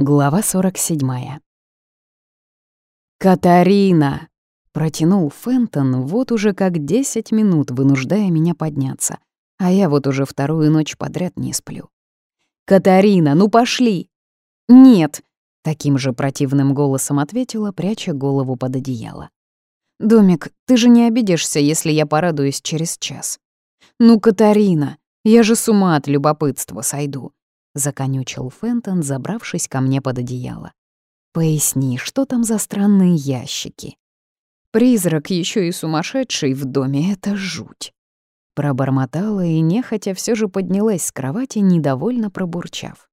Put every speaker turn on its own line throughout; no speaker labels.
Глава 47. «Катарина!» — протянул Фентон вот уже как 10 минут, вынуждая меня подняться. А я вот уже вторую ночь подряд не сплю. «Катарина, ну пошли!» «Нет!» — таким же противным голосом ответила, пряча голову под одеяло. «Домик, ты же не обидишься, если я порадуюсь через час?» «Ну, Катарина, я же с ума от любопытства сойду законючил Фентон, забравшись ко мне под одеяло. «Поясни, что там за странные ящики?» «Призрак еще и сумасшедший в доме — это жуть!» Пробормотала и нехотя все же поднялась с кровати, недовольно пробурчав.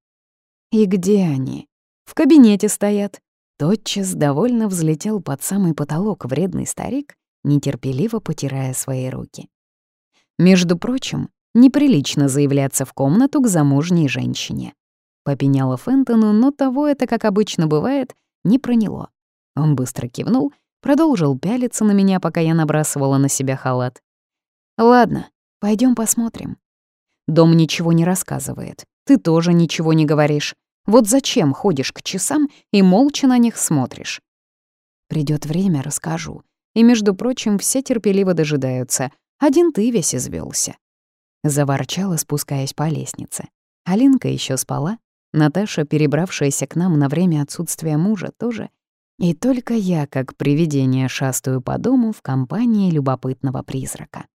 «И где они?» «В кабинете стоят». Тотчас довольно взлетел под самый потолок вредный старик, нетерпеливо потирая свои руки. Между прочим, Неприлично заявляться в комнату к замужней женщине. Попеняла Фентону, но того это, как обычно бывает, не проняло. Он быстро кивнул, продолжил пялиться на меня, пока я набрасывала на себя халат. «Ладно, пойдем посмотрим». Дом ничего не рассказывает. Ты тоже ничего не говоришь. Вот зачем ходишь к часам и молча на них смотришь? Придет время, расскажу. И, между прочим, все терпеливо дожидаются. Один ты весь извелся. Заворчала, спускаясь по лестнице. Алинка еще спала, Наташа, перебравшаяся к нам на время отсутствия мужа, тоже. И только я, как привидение, шастаю по дому в компании любопытного призрака.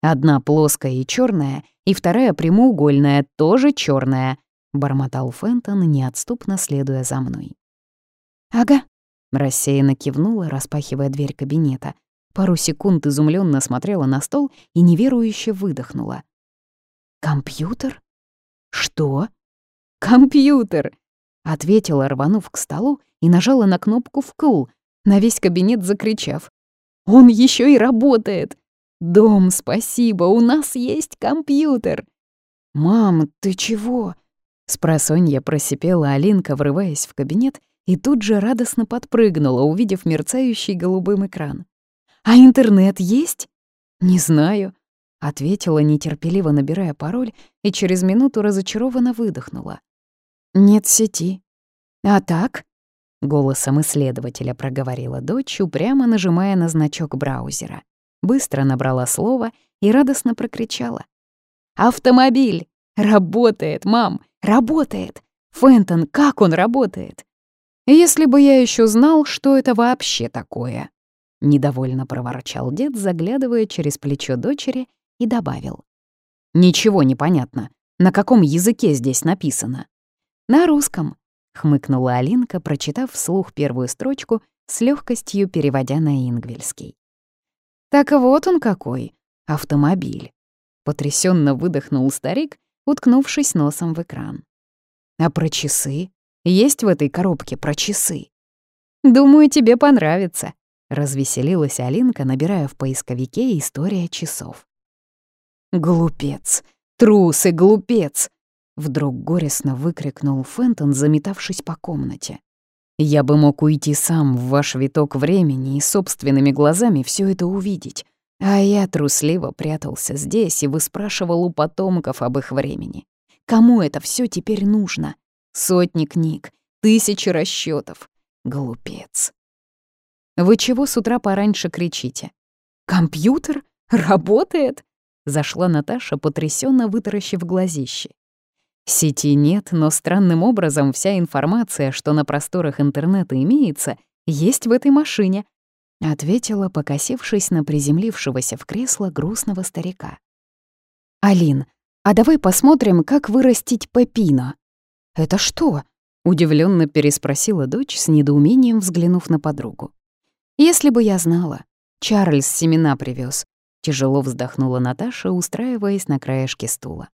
Одна плоская и черная, и вторая прямоугольная, тоже черная, бормотал Фентон, неотступно следуя за мной. «Ага», — рассеянно кивнула, распахивая дверь кабинета. Пару секунд изумленно смотрела на стол и неверующе выдохнула. «Компьютер? Что?» «Компьютер!» — ответила, рванув к столу и нажала на кнопку «вкл», на весь кабинет закричав. «Он еще и работает! Дом, спасибо, у нас есть компьютер!» «Мам, ты чего?» Спросонья просипела Алинка, врываясь в кабинет, и тут же радостно подпрыгнула, увидев мерцающий голубым экран. «А интернет есть?» «Не знаю», — ответила, нетерпеливо набирая пароль, и через минуту разочарованно выдохнула. «Нет сети». «А так?» — голосом исследователя проговорила дочь, упрямо нажимая на значок браузера. Быстро набрала слово и радостно прокричала. «Автомобиль! Работает, мам! Работает! Фентон, как он работает?» Если бы я еще знал, что это вообще такое. Недовольно проворчал дед, заглядывая через плечо дочери, и добавил. «Ничего не понятно. На каком языке здесь написано?» «На русском», — хмыкнула Алинка, прочитав вслух первую строчку, с легкостью переводя на ингвельский. «Так вот он какой, автомобиль», — потрясенно выдохнул старик, уткнувшись носом в экран. «А про часы? Есть в этой коробке про часы?» «Думаю, тебе понравится», Развеселилась Алинка, набирая в поисковике «История часов». «Глупец! Трус и глупец!» Вдруг горестно выкрикнул Фентон, заметавшись по комнате. «Я бы мог уйти сам в ваш виток времени и собственными глазами все это увидеть, а я трусливо прятался здесь и выспрашивал у потомков об их времени. Кому это все теперь нужно? Сотни книг, тысячи расчетов. Глупец!» Вы чего с утра пораньше кричите? Компьютер? Работает? Зашла Наташа, потрясенно вытаращив глазище. Сети нет, но странным образом вся информация, что на просторах интернета имеется, есть в этой машине, ответила, покосившись на приземлившегося в кресло грустного старика. «Алин, а давай посмотрим, как вырастить пепино». «Это что?» — удивленно переспросила дочь с недоумением, взглянув на подругу. Если бы я знала. Чарльз семена привез. Тяжело вздохнула Наташа, устраиваясь на краешке стула.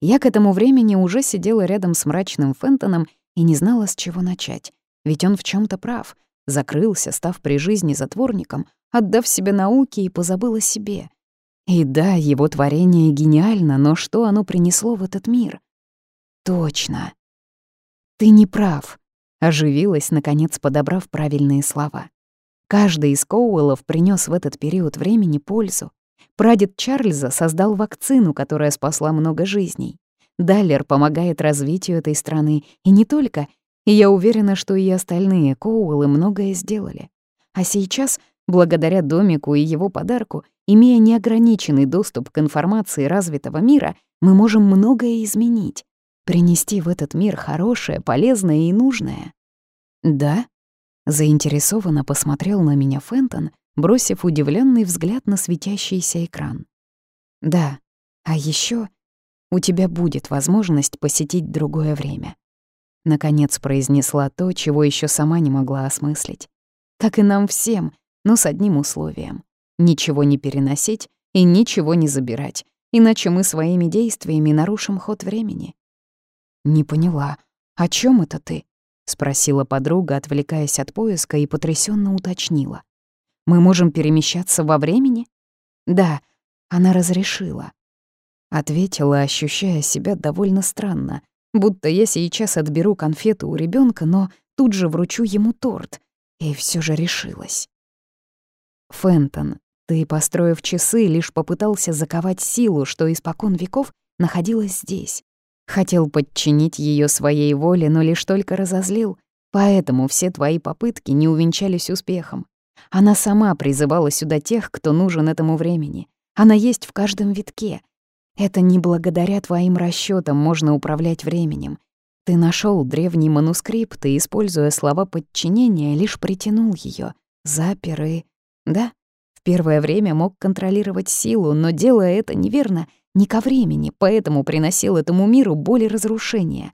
Я к этому времени уже сидела рядом с мрачным Фентоном и не знала, с чего начать. Ведь он в чем то прав. Закрылся, став при жизни затворником, отдав себе науке и позабыл о себе. И да, его творение гениально, но что оно принесло в этот мир? Точно. Ты не прав, оживилась, наконец подобрав правильные слова. Каждый из Коуэллов принес в этот период времени пользу. Прадед Чарльза создал вакцину, которая спасла много жизней. Даллер помогает развитию этой страны, и не только, И я уверена, что и остальные Коуэллы многое сделали. А сейчас, благодаря домику и его подарку, имея неограниченный доступ к информации развитого мира, мы можем многое изменить, принести в этот мир хорошее, полезное и нужное. Да? Заинтересованно посмотрел на меня Фентон, бросив удивленный взгляд на светящийся экран. Да, а еще у тебя будет возможность посетить другое время. Наконец произнесла то, чего еще сама не могла осмыслить. Как и нам всем, но с одним условием. Ничего не переносить и ничего не забирать, иначе мы своими действиями нарушим ход времени. «Не поняла, о чем это ты?» — спросила подруга, отвлекаясь от поиска и потрясенно уточнила. «Мы можем перемещаться во времени?» «Да, она разрешила», Ответила, ощущая себя довольно странно, будто я сейчас отберу конфету у ребенка, но тут же вручу ему торт. И все же решилась. Фентон, ты, построив часы, лишь попытался заковать силу, что испокон веков находилась здесь. Хотел подчинить ее своей воле, но лишь только разозлил, поэтому все твои попытки не увенчались успехом. Она сама призывала сюда тех, кто нужен этому времени. Она есть в каждом витке, это не благодаря твоим расчетам можно управлять временем. Ты нашел древний манускрипт и, используя слова подчинения, лишь притянул ее, запер и... Да, в первое время мог контролировать силу, но делая это неверно, не ко времени, поэтому приносил этому миру боль и разрушение.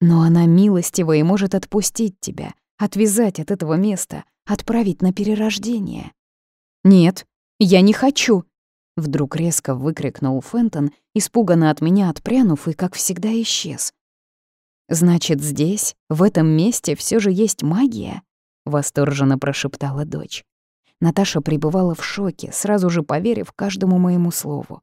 Но она милостива и может отпустить тебя, отвязать от этого места, отправить на перерождение. «Нет, я не хочу», Вдруг резко выкрикнул Фентон, испуганно от меня отпрянув и, как всегда, исчез. «Значит, здесь, в этом месте, все же есть магия?» — восторженно прошептала дочь. Наташа пребывала в шоке, сразу же поверив каждому моему слову.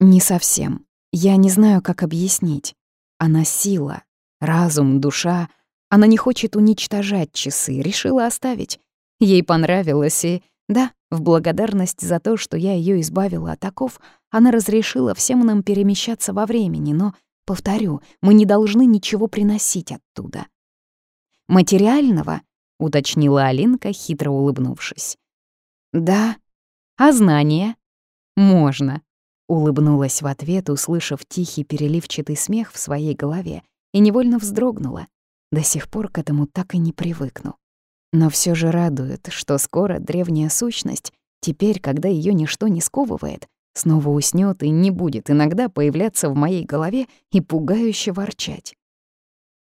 «Не совсем. Я не знаю, как объяснить. Она сила, разум, душа. Она не хочет уничтожать часы, решила оставить. Ей понравилось, и да, в благодарность за то, что я ее избавила от оков, она разрешила всем нам перемещаться во времени, но, повторю, мы не должны ничего приносить оттуда. «Материального?» — уточнила Алинка, хитро улыбнувшись. «Да. А знания?» «Можно», — улыбнулась в ответ, услышав тихий переливчатый смех в своей голове, и невольно вздрогнула. До сих пор к этому так и не привыкну. Но все же радует, что скоро древняя сущность, теперь, когда ее ничто не сковывает, снова уснет и не будет иногда появляться в моей голове и пугающе ворчать.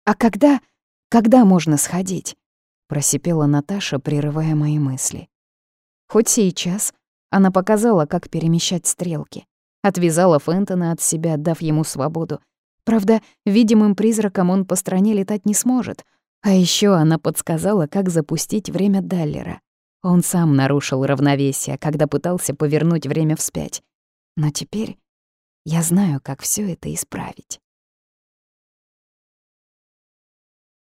«А когда... когда можно сходить?» — просипела Наташа, прерывая мои мысли. Хоть сейчас она показала, как перемещать стрелки. Отвязала Фентона от себя, дав ему свободу. Правда, видимым призраком он по стране летать не сможет — а еще она подсказала, как запустить время Даллера. Он сам нарушил равновесие, когда пытался повернуть время вспять. Но теперь я знаю, как все это исправить.